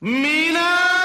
Mina!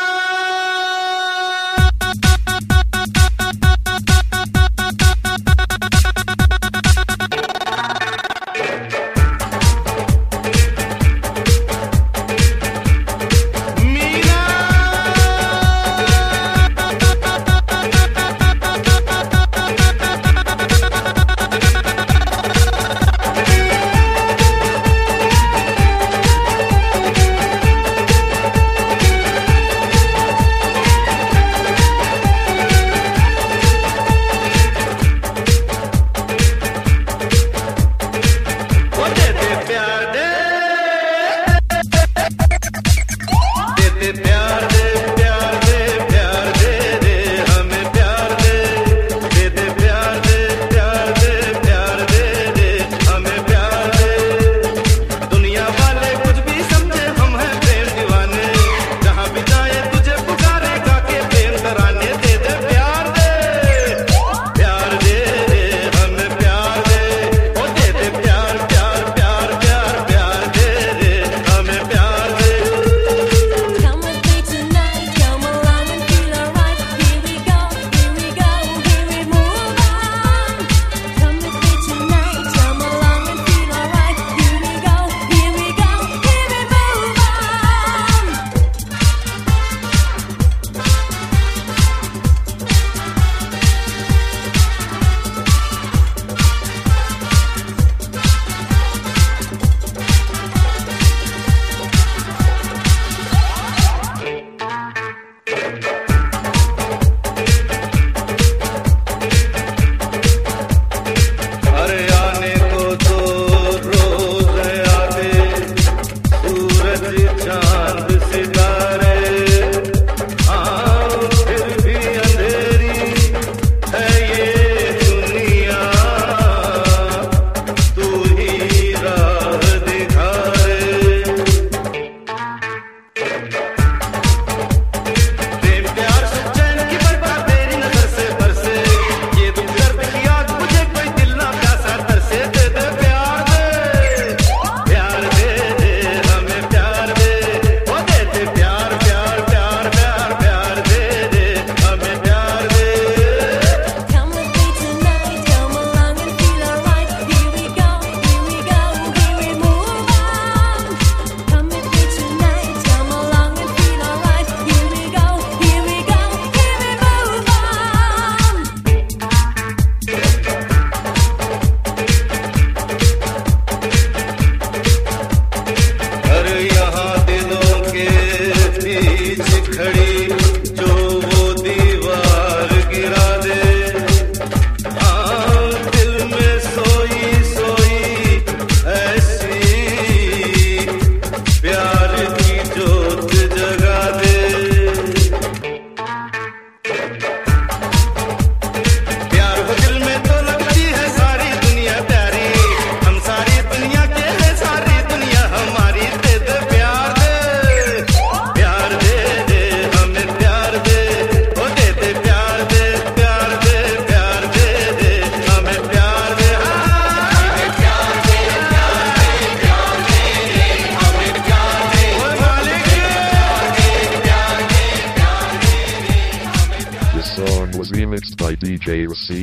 Remixed by DJ Rasi.